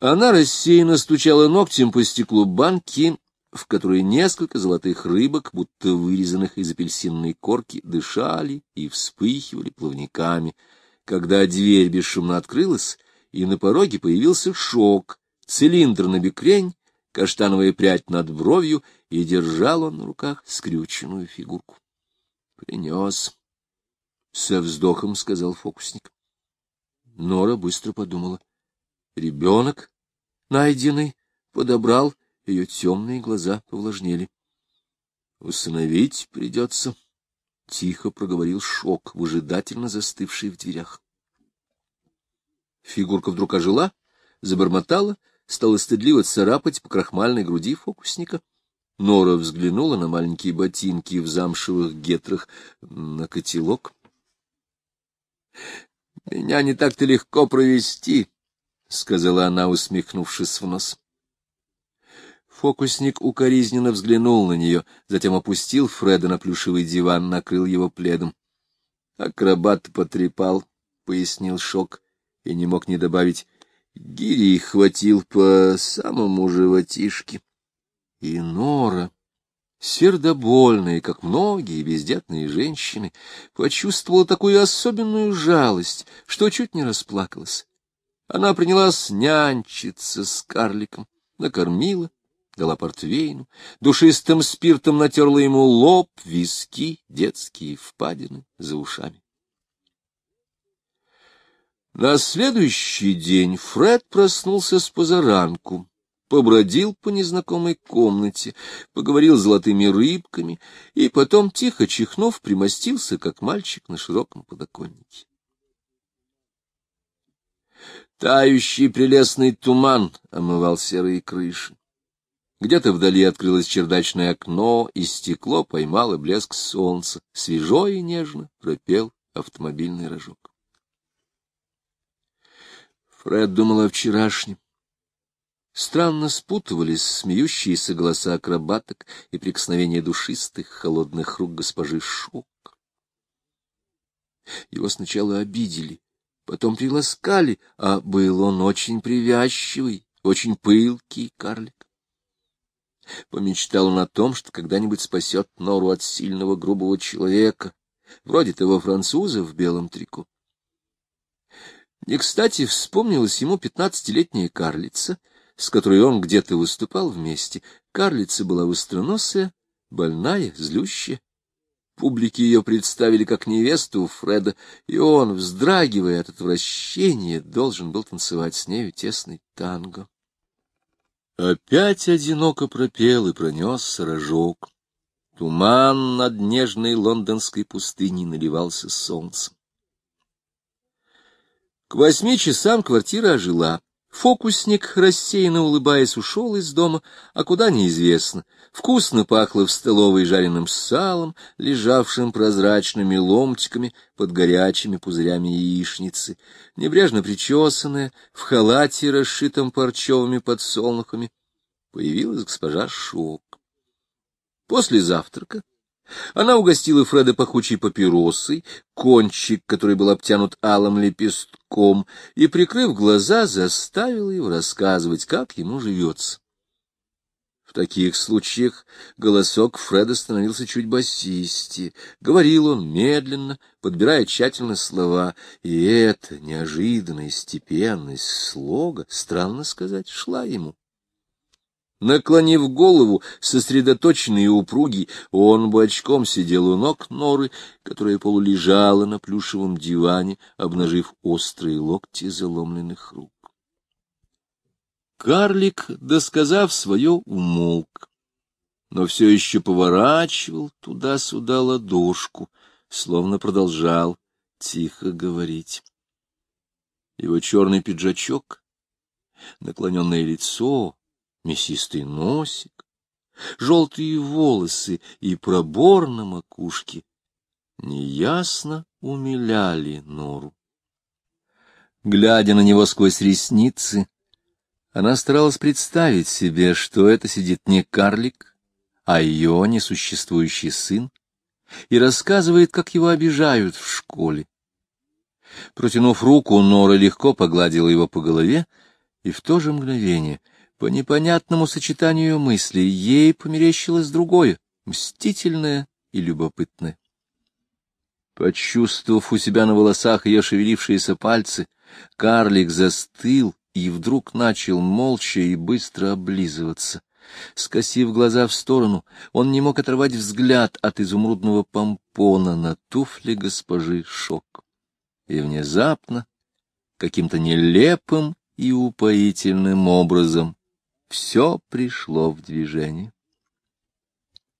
Она рассеянно стучала ногтем по стеклу банки, в которой несколько золотых рыбок, будто вырезанных из апельсинной корки, дышали и вспыхивали плавниками. Когда дверь бесшумно открылась, и на пороге появился шок, цилиндр на бекрень, каштановая прядь над бровью, и держал он на руках скрюченную фигурку. — Принес, — со вздохом сказал фокусник. Нора быстро подумала. Ребенок, найденный, подобрал, ее темные глаза повлажнели. — Усыновить придется, — тихо проговорил Шок, выжидательно застывший в дверях. Фигурка вдруг ожила, забормотала, стала стыдливо царапать по крахмальной груди фокусника. Нора взглянула на маленькие ботинки в замшевых гетрах, на котелок. — Меня не так-то легко провести, — сказала она, усмехнувшись в нос. Фокусник укоризненно взглянул на нее, затем опустил Фреда на плюшевый диван, накрыл его пледом. Акробат потрепал, — пояснил Шок, и не мог не добавить. Гири хватил по самому животишке. И Нора, сердобольная, как многие бездетные женщины, почувствовала такую особенную жалость, что чуть не расплакалась. Она принялась нянчиться с карликом, накормила, дала портвейну, душистым спиртом натерла ему лоб, виски, детские впадины за ушами. На следующий день Фред проснулся с позаранку, побродил по незнакомой комнате, поговорил с золотыми рыбками и потом, тихо чихнув, примостился, как мальчик на широком подоконнике. Тающий прелестный туман омывал серые крыши. Где-то вдали открылось чердачное окно, и стекло поймало блеск солнца. Свежо и нежно пропел автомобильный рожок. Фред думал о вчерашнем. Странно спутывались смеющиеся голоса акробаток и прикосновения душистых, холодных рук госпожи Шок. Его сначала обидели, потом приласкали, а был он очень привязчивый, очень пылкий карлик. Помечтал он о том, что когда-нибудь спасет нору от сильного грубого человека, вроде того француза в белом трико. Не кстати вспомнилась ему пятнадцатилетняя карлица, с которой он где-то выступал вместе. Карлица была востроносая, больная, злющая. Публике ее представили как невесту Фреда, и он, вздрагивая от отвращения, должен был танцевать с нею тесный танго. Опять одиноко пропел и пронесся рожок. Туман над нежной лондонской пустыней наливался солнцем. К восьми часам квартира ожила. Фокусник, рассеянно улыбаясь, ушел из дома, а куда неизвестно. Вкусно пахло в столовой жареным салом, лежавшим прозрачными ломтиками под горячими пузырями яичницы. Небрежно причесанная, в халате, расшитом парчевыми подсолнухами, появилась госпожа Шок. После завтрака она угостила Фреда пахучей папиросой, кончик, который был обтянут алым лепестком, и, прикрыв глаза, заставила его рассказывать, как ему живется. В таких случаях голосок Фреда становился чуть басистее. Говорил он медленно, подбирая тщательно слова, и эта неожиданная степенность слога, странно сказать, шла ему. Наклонив голову, сосредоточенный и упругий, он бочком сидел у ног норы, которая полулежала на плюшевом диване, обнажив острые локти заломленных рук. Карлик, досказав свое, умолк, но все еще поворачивал туда-сюда ладошку, словно продолжал тихо говорить. Его черный пиджачок, наклоненное лицо, мясистый носик, желтые волосы и пробор на макушке неясно умиляли Нору. Глядя на него сквозь ресницы, она старалась представить себе, что это сидит не карлик, а ее несуществующий сын, и рассказывает, как его обижают в школе. Протянув руку, Нора легко погладила его по голове И в то же мгновение, по непонятному сочетанию мыслей, ей померещилось другое, мстительное и любопытное. Почувствовав у себя на волосах ее шевелившиеся пальцы, карлик застыл и вдруг начал молча и быстро облизываться. Скосив глаза в сторону, он не мог оторвать взгляд от изумрудного помпона на туфли госпожи Шок. И внезапно, каким-то нелепым и упоительным образом, все пришло в движение.